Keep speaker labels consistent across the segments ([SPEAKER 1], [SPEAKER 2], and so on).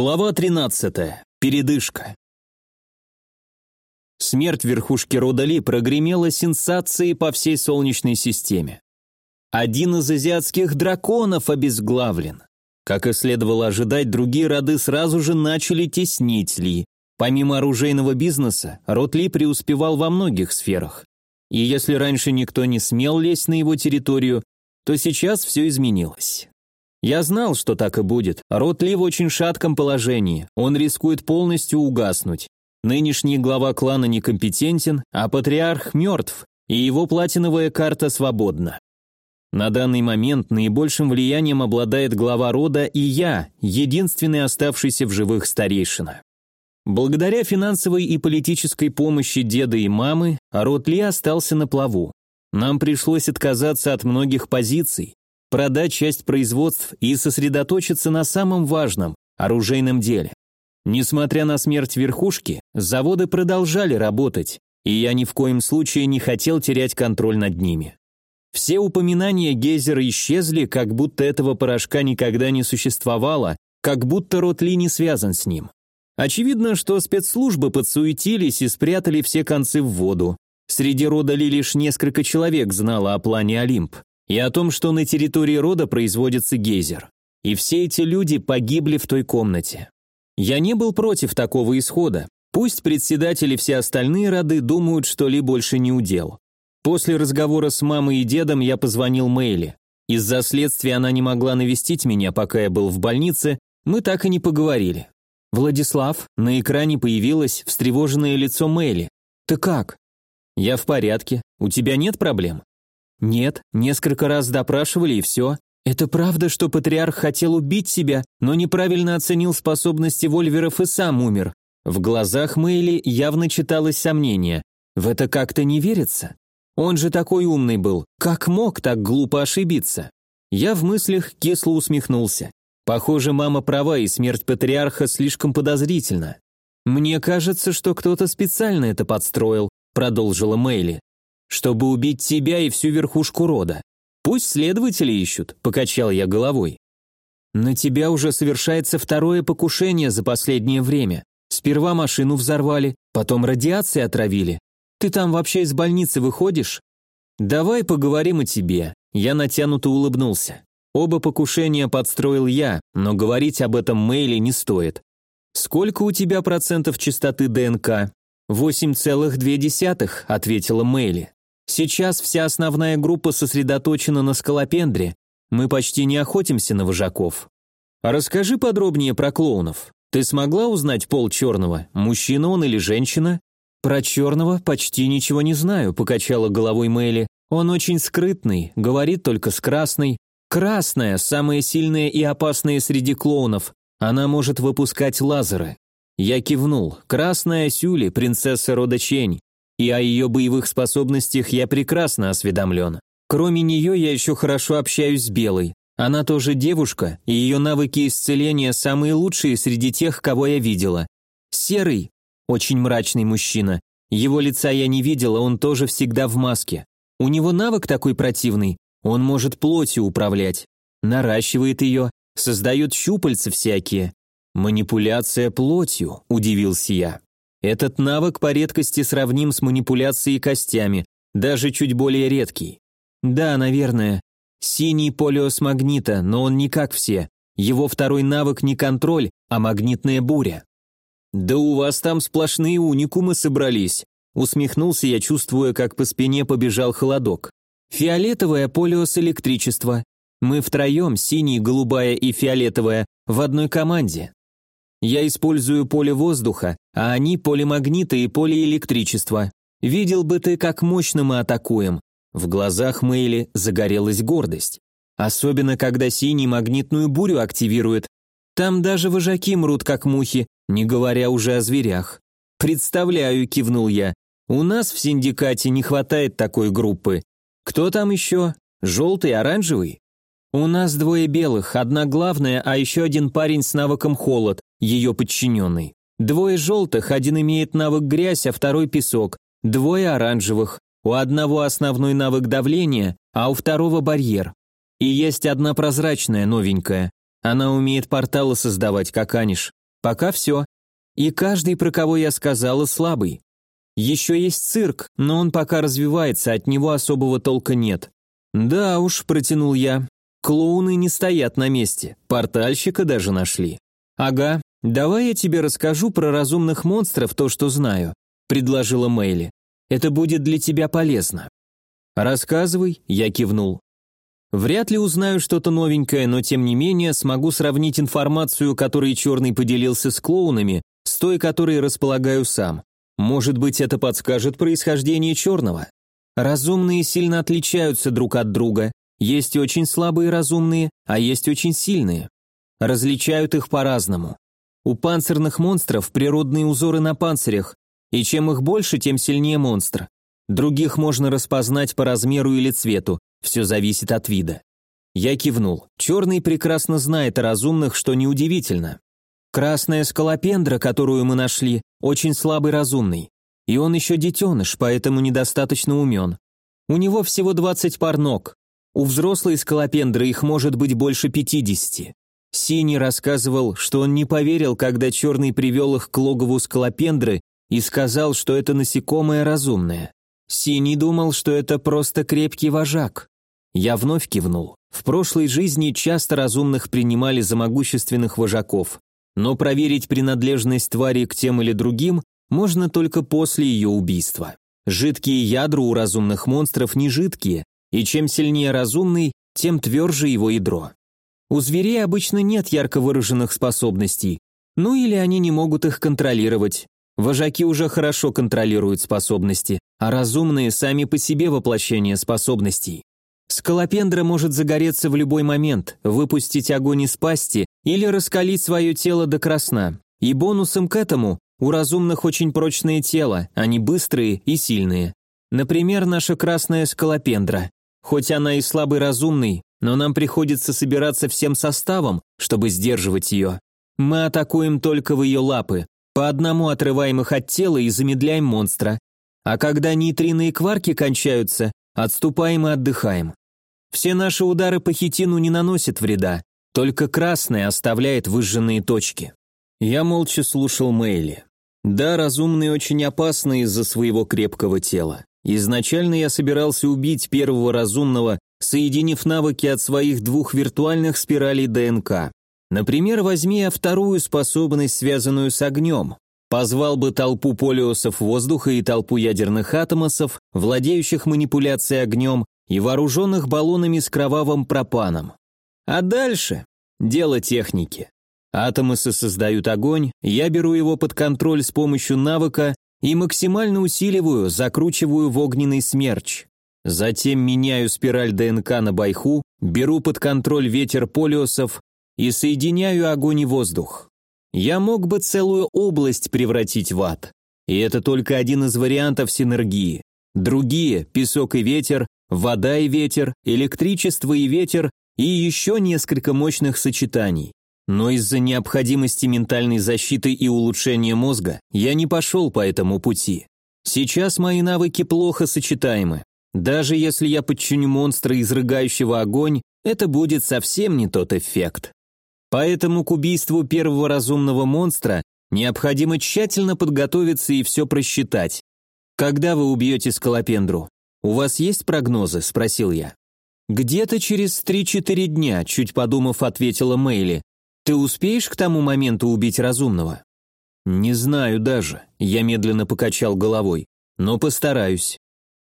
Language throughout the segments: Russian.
[SPEAKER 1] Глава 13. Передышка. Смерть верхушки рода Ли прогремела сенсацией по всей Солнечной системе. Один из азиатских драконов обезглавлен. Как и следовало ожидать, другие роды сразу же начали теснить Ли. Помимо оружейного бизнеса, род Ли преуспевал во многих сферах. И если раньше никто не смел лезть на его территорию, то сейчас все изменилось. Я знал, что так и будет. Род Ли в очень шатком положении. Он рискует полностью угаснуть. Нынешний глава клана некомпетентен, а патриарх мертв, и его платиновая карта свободна. На данный момент наибольшим влиянием обладает глава рода и я, единственный оставшийся в живых старейшина. Благодаря финансовой и политической помощи деда и мамы, род Ли остался на плаву. Нам пришлось отказаться от многих позиций, продать часть производств и сосредоточиться на самом важном – оружейном деле. Несмотря на смерть верхушки, заводы продолжали работать, и я ни в коем случае не хотел терять контроль над ними. Все упоминания Гейзера исчезли, как будто этого порошка никогда не существовало, как будто род Ли не связан с ним. Очевидно, что спецслужбы подсуетились и спрятали все концы в воду. Среди рода Ли лишь несколько человек знало о плане Олимп и о том, что на территории рода производится гейзер. И все эти люди погибли в той комнате. Я не был против такого исхода. Пусть председатели и все остальные роды думают, что Ли больше не удел. После разговора с мамой и дедом я позвонил Мэйли. Из-за следствия она не могла навестить меня, пока я был в больнице, мы так и не поговорили. «Владислав», на экране появилось встревоженное лицо Мэйли. «Ты как?» «Я в порядке. У тебя нет проблем?» «Нет, несколько раз допрашивали и все. Это правда, что патриарх хотел убить себя, но неправильно оценил способности вольверов и сам умер?» В глазах Мэйли явно читалось сомнение. «В это как-то не верится. Он же такой умный был. Как мог так глупо ошибиться?» Я в мыслях кисло усмехнулся. Похоже, мама права, и смерть патриарха слишком подозрительна. «Мне кажется, что кто-то специально это подстроил», продолжила Мэйли чтобы убить тебя и всю верхушку рода. Пусть следователи ищут», — покачал я головой. «На тебя уже совершается второе покушение за последнее время. Сперва машину взорвали, потом радиацией отравили. Ты там вообще из больницы выходишь?» «Давай поговорим о тебе», — я натянуто улыбнулся. Оба покушения подстроил я, но говорить об этом Мэйли не стоит. «Сколько у тебя процентов чистоты ДНК?» «Восемь целых две десятых», — ответила Мэйли. Сейчас вся основная группа сосредоточена на скалопендре. Мы почти не охотимся на вожаков. Расскажи подробнее про клоунов. Ты смогла узнать пол черного? Мужчина он или женщина? Про черного почти ничего не знаю, покачала головой Мэйли. Он очень скрытный, говорит только с красной. Красная – самая сильная и опасная среди клоунов. Она может выпускать лазеры. Я кивнул. Красная Сюли, принцесса рода Чень и о ее боевых способностях я прекрасно осведомлен. Кроме нее я еще хорошо общаюсь с Белой. Она тоже девушка, и ее навыки исцеления самые лучшие среди тех, кого я видела. Серый, очень мрачный мужчина. Его лица я не видела, он тоже всегда в маске. У него навык такой противный, он может плотью управлять. Наращивает ее, создает щупальца всякие. Манипуляция плотью, удивился я. Этот навык по редкости сравним с манипуляцией костями, даже чуть более редкий. Да, наверное. Синий полиос магнита, но он не как все. Его второй навык не контроль, а магнитная буря. Да у вас там сплошные уникумы собрались. Усмехнулся я, чувствуя, как по спине побежал холодок. Фиолетовое полиос электричество. Мы втроем, синий, голубая и фиолетовая, в одной команде. Я использую поле воздуха, а они поле магнита и поле электричества. Видел бы ты, как мощно мы атакуем. В глазах Мэйли загорелась гордость. Особенно, когда синий магнитную бурю активирует. Там даже вожаки мрут, как мухи, не говоря уже о зверях. «Представляю», — кивнул я. «У нас в синдикате не хватает такой группы. Кто там еще? Желтый, оранжевый?» «У нас двое белых, одна главная, а еще один парень с навыком холод, ее подчиненный. Двое желтых, один имеет навык грязь, а второй песок. двое оранжевых, у одного основной навык давления, а у второго барьер. И есть одна прозрачная, новенькая. Она умеет порталы создавать, как Аниш. Пока все. И каждый, про кого я сказала, слабый. Еще есть цирк, но он пока развивается, от него особого толка нет. Да уж, протянул я. Клоуны не стоят на месте, портальщика даже нашли. Ага, давай я тебе расскажу про разумных монстров то, что знаю, предложила Мэйли. Это будет для тебя полезно. Рассказывай, я кивнул. Вряд ли узнаю что-то новенькое, но тем не менее смогу сравнить информацию, которой Черный поделился с клоунами, с той, которой располагаю сам. Может быть, это подскажет происхождение Черного. Разумные сильно отличаются друг от друга. Есть очень слабые разумные, а есть очень сильные. Различают их по-разному. У панцирных монстров природные узоры на панцирях, и чем их больше, тем сильнее монстр. Других можно распознать по размеру или цвету, все зависит от вида. Я кивнул. Черный прекрасно знает о разумных, что неудивительно. Красная скалопендра, которую мы нашли, очень слабый разумный. И он еще детеныш, поэтому недостаточно умен. У него всего 20 пар ног. У взрослой скалопендры их может быть больше 50. Синий рассказывал, что он не поверил, когда черный привел их к логову скалопендры и сказал, что это насекомое разумное. Синий думал, что это просто крепкий вожак. Я вновь кивнул. В прошлой жизни часто разумных принимали за могущественных вожаков, но проверить принадлежность твари к тем или другим можно только после ее убийства. Жидкие ядра у разумных монстров не жидкие, и чем сильнее разумный, тем тверже его ядро. У зверей обычно нет ярко выраженных способностей, ну или они не могут их контролировать, Вожаки уже хорошо контролируют способности, а разумные сами по себе воплощение способностей. Скалопендра может загореться в любой момент, выпустить огонь из пасти или раскалить свое тело до красна. И бонусом к этому у разумных очень прочное тело, они быстрые и сильные. Например, наша красная скалопендра. Хоть она и слабый разумный, но нам приходится собираться всем составом, чтобы сдерживать ее. Мы атакуем только в ее лапы, по одному отрываем их от тела и замедляем монстра. А когда нейтрино кварки кончаются, отступаем и отдыхаем. Все наши удары по хитину не наносят вреда, только красное оставляет выжженные точки. Я молча слушал Мэйли. Да, разумный очень опасный из-за своего крепкого тела. Изначально я собирался убить первого разумного, соединив навыки от своих двух виртуальных спиралей ДНК. Например, возьми я вторую способность, связанную с огнем. Позвал бы толпу полиосов воздуха и толпу ядерных атомосов, владеющих манипуляцией огнем и вооруженных баллонами с кровавым пропаном. А дальше – дело техники. Атомосы создают огонь, я беру его под контроль с помощью навыка и максимально усиливаю, закручиваю в огненный смерч. Затем меняю спираль ДНК на байху, беру под контроль ветер полиосов и соединяю огонь и воздух. Я мог бы целую область превратить в ад. И это только один из вариантов синергии. Другие – песок и ветер, вода и ветер, электричество и ветер и еще несколько мощных сочетаний. Но из-за необходимости ментальной защиты и улучшения мозга я не пошел по этому пути. Сейчас мои навыки плохо сочетаемы. Даже если я подчиню монстра, изрыгающего огонь, это будет совсем не тот эффект. Поэтому к убийству первого разумного монстра необходимо тщательно подготовиться и все просчитать. «Когда вы убьете скалопендру? У вас есть прогнозы?» – спросил я. «Где-то через 3-4 дня», – чуть подумав, ответила Мэйли. «Ты успеешь к тому моменту убить разумного?» «Не знаю даже», – я медленно покачал головой. «Но постараюсь».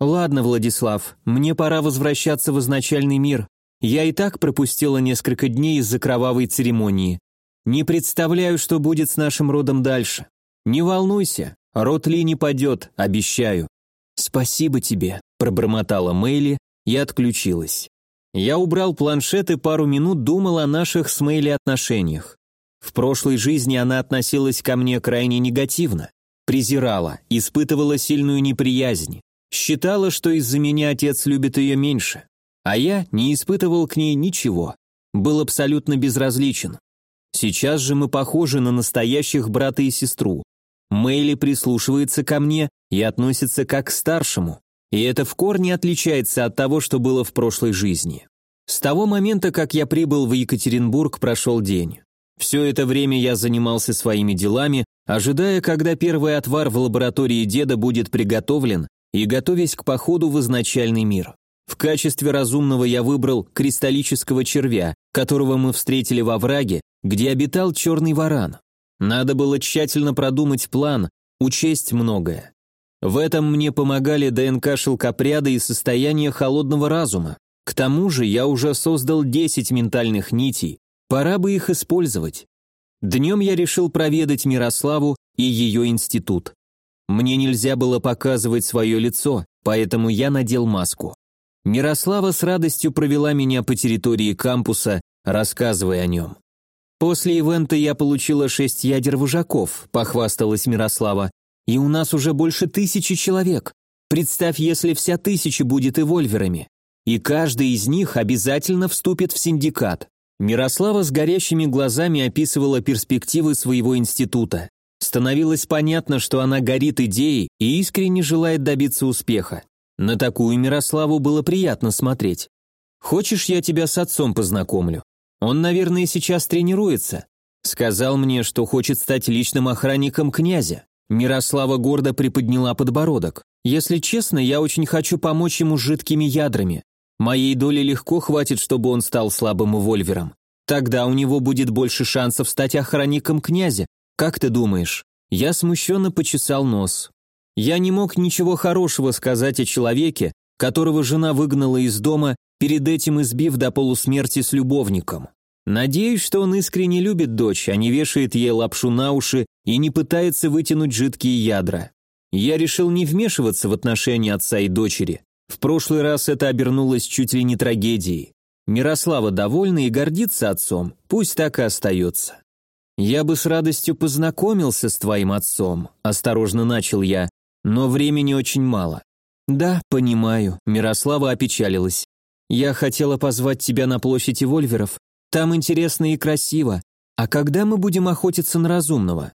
[SPEAKER 1] «Ладно, Владислав, мне пора возвращаться в изначальный мир. Я и так пропустила несколько дней из-за кровавой церемонии. Не представляю, что будет с нашим родом дальше. Не волнуйся, род Ли не падет, обещаю. Спасибо тебе, пробормотала Мэйли и отключилась. Я убрал планшет и пару минут думал о наших с Мэйли отношениях. В прошлой жизни она относилась ко мне крайне негативно. Презирала, испытывала сильную неприязнь. Считала, что из-за меня отец любит ее меньше. А я не испытывал к ней ничего, был абсолютно безразличен. Сейчас же мы похожи на настоящих брата и сестру. Мэйли прислушивается ко мне и относится как к старшему. И это в корне отличается от того, что было в прошлой жизни. С того момента, как я прибыл в Екатеринбург, прошел день. Все это время я занимался своими делами, ожидая, когда первый отвар в лаборатории деда будет приготовлен и готовясь к походу в изначальный мир. В качестве разумного я выбрал кристаллического червя, которого мы встретили во враге, где обитал черный варан. Надо было тщательно продумать план, учесть многое. В этом мне помогали ДНК шелкопряда и состояние холодного разума. К тому же я уже создал 10 ментальных нитей, пора бы их использовать. Днем я решил проведать Мирославу и ее институт. Мне нельзя было показывать свое лицо, поэтому я надел маску. Мирослава с радостью провела меня по территории кампуса, рассказывая о нем. «После ивента я получила шесть ядер вожаков», – похвасталась Мирослава. «И у нас уже больше тысячи человек. Представь, если вся тысяча будет эвольверами. И каждый из них обязательно вступит в синдикат». Мирослава с горящими глазами описывала перспективы своего института. Становилось понятно, что она горит идеей и искренне желает добиться успеха. На такую Мирославу было приятно смотреть. «Хочешь, я тебя с отцом познакомлю? Он, наверное, сейчас тренируется. Сказал мне, что хочет стать личным охранником князя». Мирослава гордо приподняла подбородок. «Если честно, я очень хочу помочь ему с жидкими ядрами. Моей доли легко хватит, чтобы он стал слабым вольвером. Тогда у него будет больше шансов стать охранником князя. Как ты думаешь?» Я смущенно почесал нос. Я не мог ничего хорошего сказать о человеке, которого жена выгнала из дома, перед этим избив до полусмерти с любовником. Надеюсь, что он искренне любит дочь, а не вешает ей лапшу на уши и не пытается вытянуть жидкие ядра. Я решил не вмешиваться в отношения отца и дочери. В прошлый раз это обернулось чуть ли не трагедией. Мирослава довольна и гордится отцом, пусть так и остается. «Я бы с радостью познакомился с твоим отцом», – осторожно начал я, но времени очень мало. Да, понимаю, Мирослава опечалилась. Я хотела позвать тебя на площади Вольверов. Там интересно и красиво. А когда мы будем охотиться на разумного?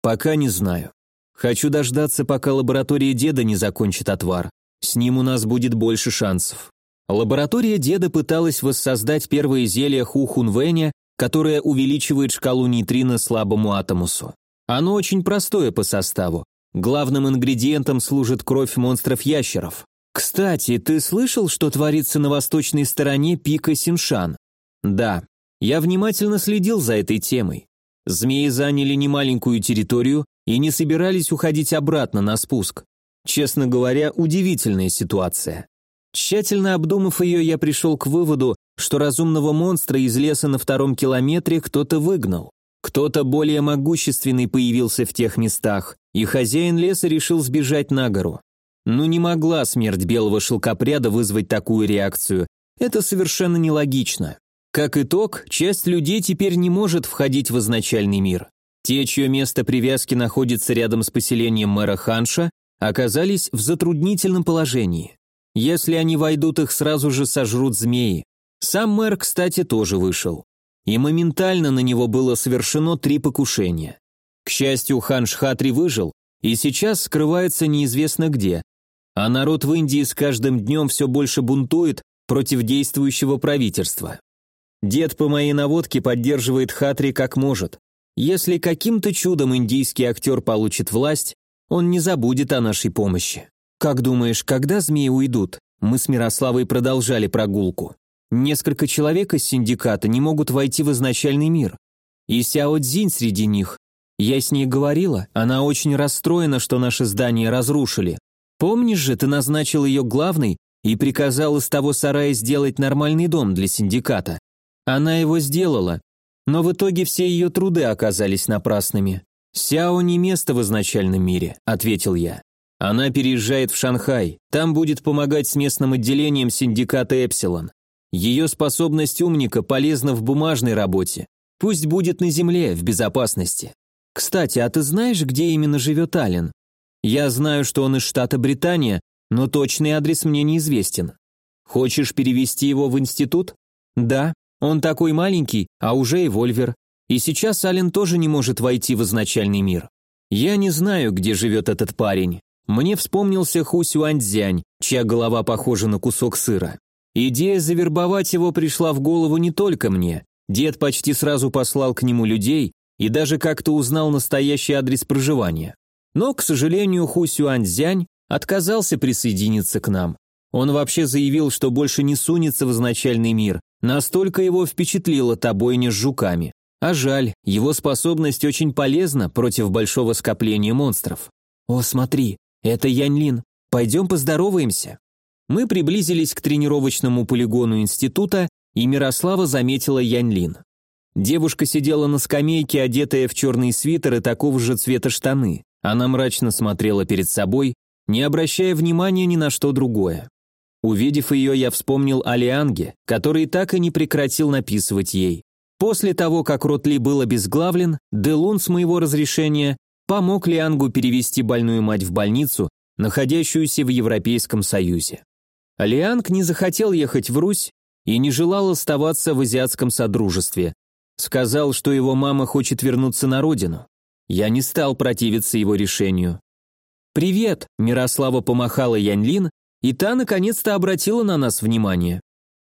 [SPEAKER 1] Пока не знаю. Хочу дождаться, пока лаборатория деда не закончит отвар. С ним у нас будет больше шансов. Лаборатория деда пыталась воссоздать первое зелье Хухунвэня, которое увеличивает шкалу нейтрино слабому атомусу. Оно очень простое по составу. Главным ингредиентом служит кровь монстров-ящеров. Кстати, ты слышал, что творится на восточной стороне пика Синшан? Да, я внимательно следил за этой темой. Змеи заняли немаленькую территорию и не собирались уходить обратно на спуск. Честно говоря, удивительная ситуация. Тщательно обдумав ее, я пришел к выводу, что разумного монстра из леса на втором километре кто-то выгнал. Кто-то более могущественный появился в тех местах, и хозяин леса решил сбежать на гору. Ну не могла смерть белого шелкопряда вызвать такую реакцию. Это совершенно нелогично. Как итог, часть людей теперь не может входить в изначальный мир. Те, чье место привязки находится рядом с поселением мэра Ханша, оказались в затруднительном положении. Если они войдут, их сразу же сожрут змеи. Сам мэр, кстати, тоже вышел и моментально на него было совершено три покушения. К счастью, хан Шхатри выжил и сейчас скрывается неизвестно где, а народ в Индии с каждым днем все больше бунтует против действующего правительства. Дед по моей наводке поддерживает Хатри как может. Если каким-то чудом индийский актер получит власть, он не забудет о нашей помощи. Как думаешь, когда змеи уйдут? Мы с Мирославой продолжали прогулку. Несколько человек из синдиката не могут войти в изначальный мир. И Сяо Цзинь среди них. Я с ней говорила, она очень расстроена, что наше здание разрушили. Помнишь же, ты назначил ее главной и приказал из того сарая сделать нормальный дом для синдиката. Она его сделала, но в итоге все ее труды оказались напрасными. «Сяо не место в изначальном мире», — ответил я. «Она переезжает в Шанхай, там будет помогать с местным отделением синдиката Эпсилон. Ее способность умника полезна в бумажной работе. Пусть будет на земле, в безопасности. Кстати, а ты знаешь, где именно живет Ален? Я знаю, что он из штата Британия, но точный адрес мне неизвестен. Хочешь перевести его в институт? Да, он такой маленький, а уже и вольвер. И сейчас Ален тоже не может войти в изначальный мир. Я не знаю, где живет этот парень. Мне вспомнился Ху Сюаньцзянь, чья голова похожа на кусок сыра. Идея завербовать его пришла в голову не только мне. Дед почти сразу послал к нему людей и даже как-то узнал настоящий адрес проживания. Но, к сожалению, Ху Сюаньцзянь отказался присоединиться к нам. Он вообще заявил, что больше не сунется в изначальный мир, настолько его впечатлила та бойня с жуками. А жаль, его способность очень полезна против большого скопления монстров. «О, смотри, это Яньлин. Пойдем поздороваемся». Мы приблизились к тренировочному полигону института, и Мирослава заметила Яньлин. Девушка сидела на скамейке, одетая в черный свитер и такого же цвета штаны. Она мрачно смотрела перед собой, не обращая внимания ни на что другое. Увидев ее, я вспомнил о Лианге, который так и не прекратил написывать ей. После того, как Ротли был обезглавлен, Делун с моего разрешения помог Лиангу перевести больную мать в больницу, находящуюся в Европейском Союзе. Лианг не захотел ехать в Русь и не желал оставаться в азиатском содружестве. Сказал, что его мама хочет вернуться на родину. Я не стал противиться его решению. «Привет!» – Мирослава помахала Яньлин, и та наконец-то обратила на нас внимание.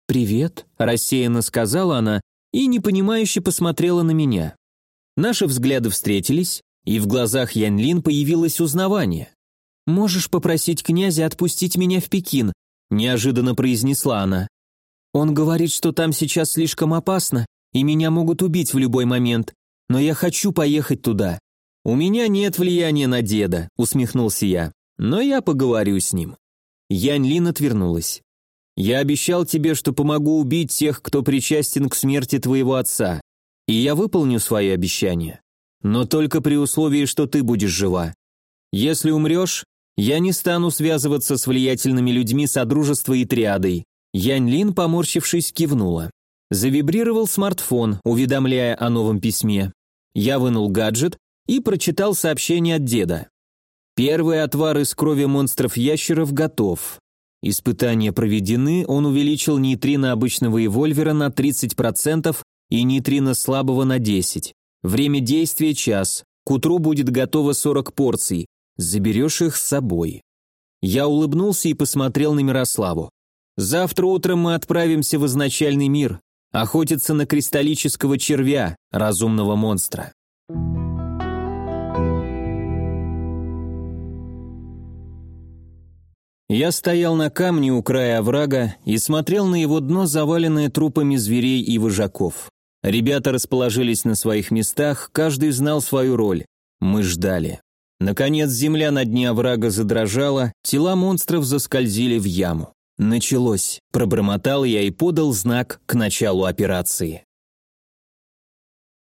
[SPEAKER 1] «Привет!» – рассеянно сказала она и непонимающе посмотрела на меня. Наши взгляды встретились, и в глазах Янлин появилось узнавание. «Можешь попросить князя отпустить меня в Пекин», – неожиданно произнесла она. «Он говорит, что там сейчас слишком опасно, и меня могут убить в любой момент, но я хочу поехать туда». «У меня нет влияния на деда», – усмехнулся я, – «но я поговорю с ним». Янь отвернулась. Я обещал тебе, что помогу убить тех, кто причастен к смерти твоего отца. И я выполню свои обещания. Но только при условии, что ты будешь жива. Если умрешь, я не стану связываться с влиятельными людьми Содружества и Триадой». Янь Лин, поморщившись, кивнула. Завибрировал смартфон, уведомляя о новом письме. Я вынул гаджет и прочитал сообщение от деда. Первый отвар из крови монстров-ящеров готов. Испытания проведены, он увеличил нейтрино обычного эвольвера на 30% и нейтрино слабого на 10%. Время действия – час. К утру будет готово 40 порций. Заберешь их с собой. Я улыбнулся и посмотрел на Мирославу. Завтра утром мы отправимся в изначальный мир, охотиться на кристаллического червя, разумного монстра. Я стоял на камне у края оврага и смотрел на его дно, заваленное трупами зверей и вожаков. Ребята расположились на своих местах, каждый знал свою роль. Мы ждали. Наконец земля на дне оврага задрожала, тела монстров заскользили в яму. «Началось», – пробормотал я и подал знак к началу операции.